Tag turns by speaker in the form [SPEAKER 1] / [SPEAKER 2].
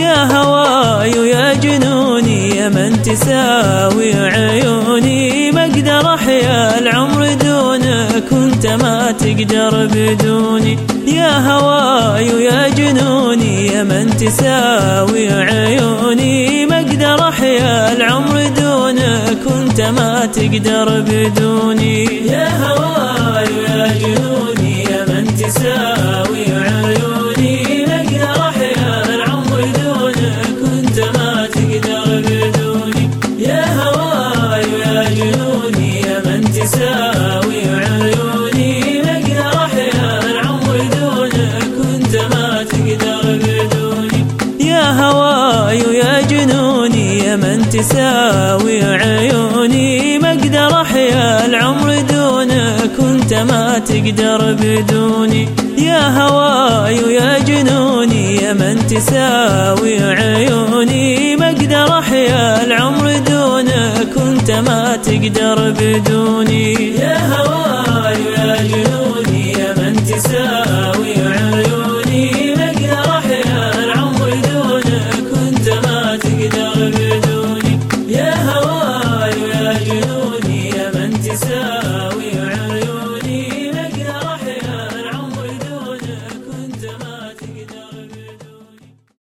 [SPEAKER 1] يا هواي ويا جنوني يا من تساوي عيوني. ما أقدر احيا العمر دونك وانت ما تقدر بدوني. يا هواي ويا جنوني يا من تساوي عيوني. ما أقدر احيا العمر دونك وانت ما تقدر بدوني. تقدر بدوني يا هواي ويا جنوني يا من تساوي عيوني ما أقدر احيا العمر دونك وانت ما تقدر بدوني يا هواي ويا جنوني يا من تساوي عيوني ما أقدر احيا العمر دونك وانت ما تقدر بدوني يا هواي ويا جنوني يا من تساوي عيوني تقدر بدوني. يا هواي ويا جنوني يا من تساوي عيوني. ما أقدر احيا العمر دونك وانت ما تقدر بدوني. يا هواي ويا جنوني يا من تساوي